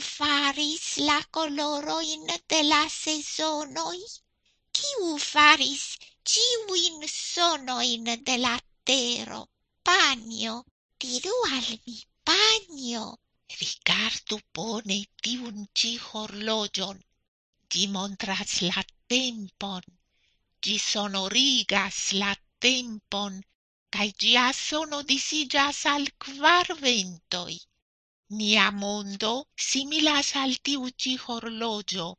faris la coloroin de la sezonoi? Ciu faris ciuin sonoin de la tero? Panio, diru al mi, panio! Rigardu bone tiun ci horlogion. Gi montras la tempon, gi sonorigas la tempon, Cai gia sono disigas al quar ventoi. Nia mondo similas al tiu ci horlogio,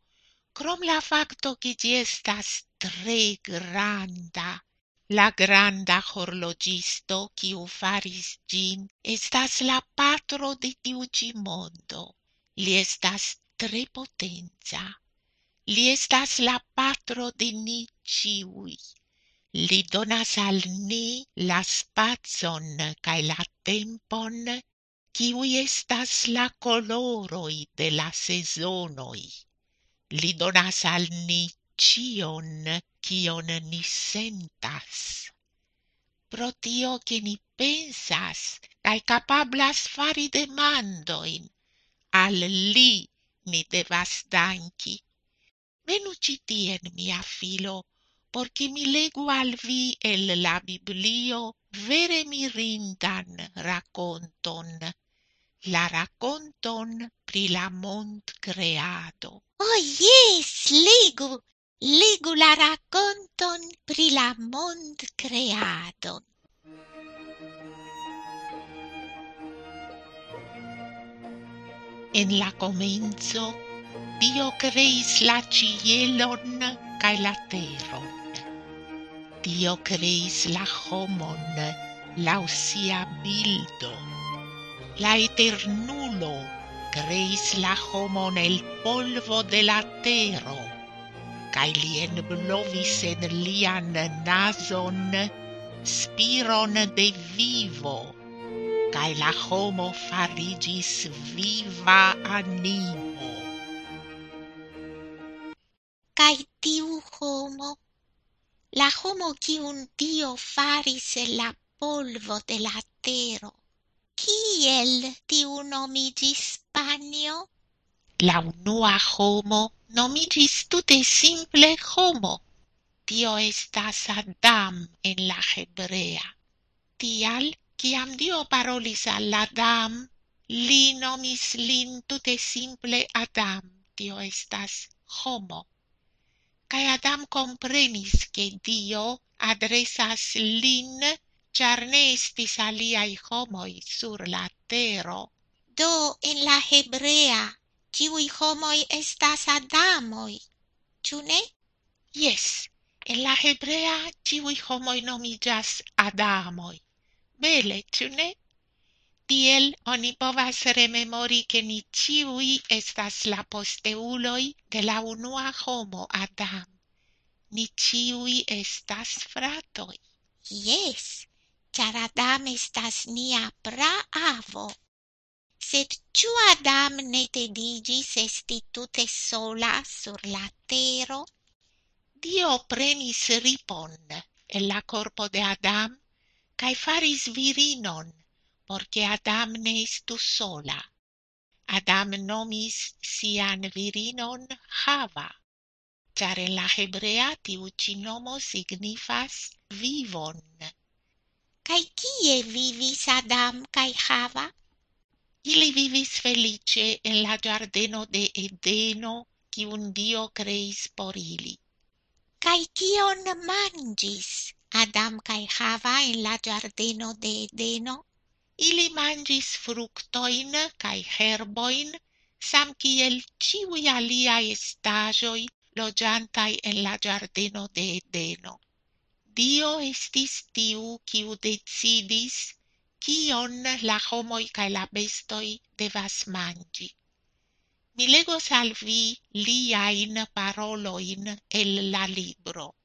crom la facto che gi estas tre granda. La granda horlogisto, quiu faris gin, estas la patro de tiu ci mondo. Li estas tre potenza. Li estas la patro de ni ciui. Li donas al ni la spazon cae la tempon kiui estas la coloroi de la sezonoi. Li donas al ni cion, cion ni sentas. Pro tio che ni pensas, cae capablas fari demandoin, al li ni devas danki. Venu citien, mia filo, porci mi legu al vi el la Biblio vere mirindan raconton, la raconton pri la mont creado. Oh, yes, legu, legu la raconton pri la mond creado. En la comenzo, Dio creis la cielon cae la teron. Dio creis la homon lau sia bildo. La eternulo creis la homon el polvo de la tero, cae li enblovis en lian nason spiron de vivo, cae la homo farigis viva animo. La homo cium Dio faris en la polvo de la tero, kiel tiu nomigis panio? La unua homo nomigis tute simple homo. Tio estas Adam en la hebrea. Tial, ciam Dio parolis al Adam, li nomis lin tute simple Adam. Tio estas homo. Cae Adam comprenis che Dio adresas lin, char ne estis aliai homoi sur la tero. Do, en la hebrea, ciui homoi estas Adamoi, ciu ne? Yes, en la hebrea ciui homoi nomigas Adamoi. Bele, ciu ne? Tiel oni povas rememori che ni ciui estas la posteuloi de la unua homo Adam. Ni ciui estas fratoi. Yes, char Adam estas nia pra avo. Sed ciu Adam ne tedigis esti tute sola sur la tero? Dio prenis ripon el la corpo de Adam, cae faris virinon, porque Adam ne istu sola. Adam nomis sian virinon Hava, char en la hebrea tiu ci nomo signifas vivon. Cai kie vivis Adam cae Hava? Ili vivis felice en la giardeno de Edeno, cium Dio creis por ili. Cai kion mangis Adam cae Hava en la giardeno de Edeno? Ili mangis fructoin cae herboin, sam kiel ciui aliai estagioi logiantai en la giardino de Edeno. Dio estis tiu kiu decidis kion la homoi cae la bestoi devas mangi. Mi legos al vi liain paroloin el la libro.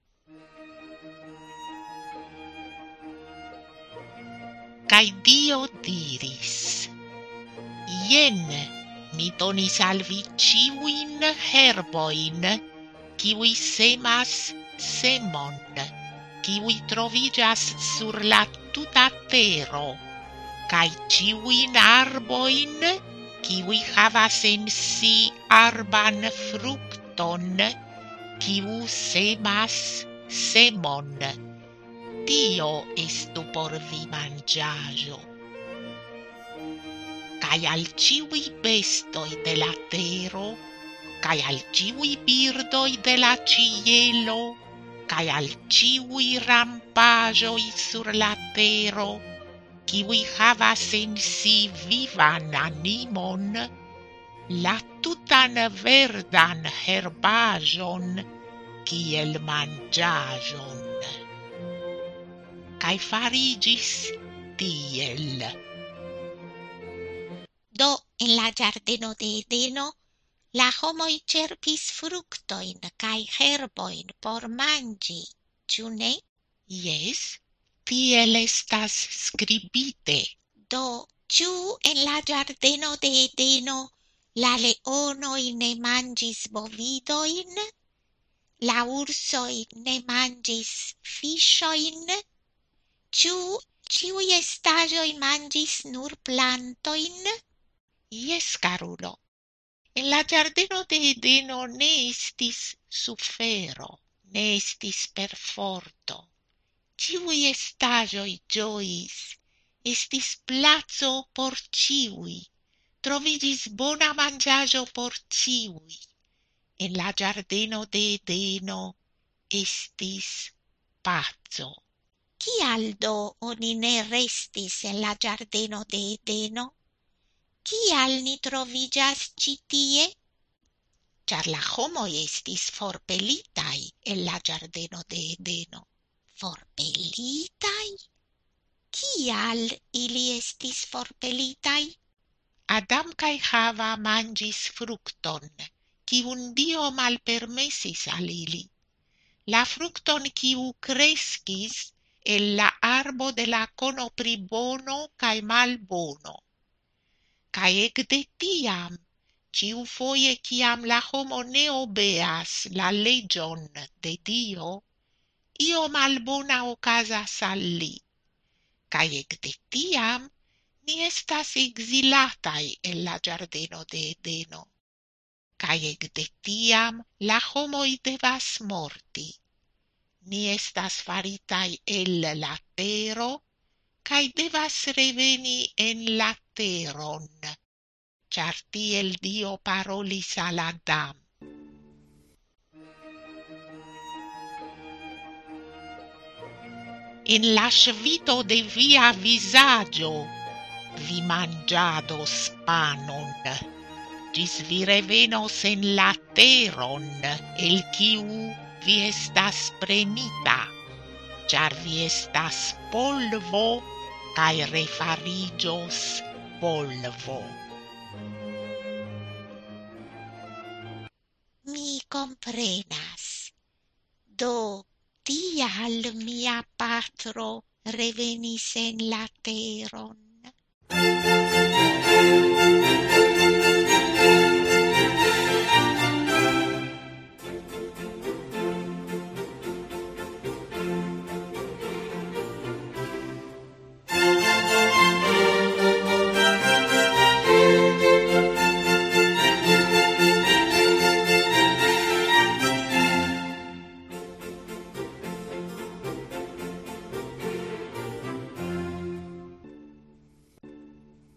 cae Dio diris, Ien mi donis al vi ciuin herboin, kiwi semas semon, kiwi trovigas sur la tuta tero, cae ciuin arboin, kiwi havas en si arban fructon, kiu semas semon tio estu por vi mangiajo. Cai al ciui bestoi de la tero, cai al ciui birdoi de la cielo, cai al ciui rampajoi sur la tero, kiwi havas en si vivan animon, la tutan verdan herbajon, kiel mangiajon cae farigis tiel. Do, en la giardeno de Edeno, la homoi cerpis fructoin cae herboin por mangi, ciu ne? Yes, tiel estas scribite. Do, ciu en la giardeno de Edeno la leonoi ne mangis bovidoin? La ursoi ne mangis fishoin? ciu ĉiuj estaĵoj mangis nur plantoin? Yes, carulo. En la giardino de Edeno ne estis sufero, ne estis perforto. Ciui estaĵoj giois, estis plazo por ciui, trovigis bona mangiajo por ciui. En la giardino de Edeno estis pazzo chi do oni ne restis en la giardeno de Edeno? Kial ni trovigas citie? Char la homo estis forpelitai en la giardeno de Edeno. Forpelitai? Kial ili estis forpelitai? Adam cae Hava mangis fructon, cium Dio malpermesis al ili. La fructon ciu crescis el la arbo de la cono pri bono cae mal bono. Cae ec de tiam, ciu foie ciam la homo ne obeas la legion de Dio, io malbona ocasas al li. Cae ec de tiam, ni estas exilatai en la giardeno de Edeno. Cae ec de tiam la homoi devas morti ni estas faritai el la tero, cae devas reveni en la teron, char tiel Dio parolis al Adam. In la svito de via visaggio vi mangiados panon, gis vi revenos en la teron, el ciu vi estas prenita, char vi estas polvo, cae refarigios polvo. Mi comprenas. Do, tial mia patro revenis en la teron.